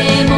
him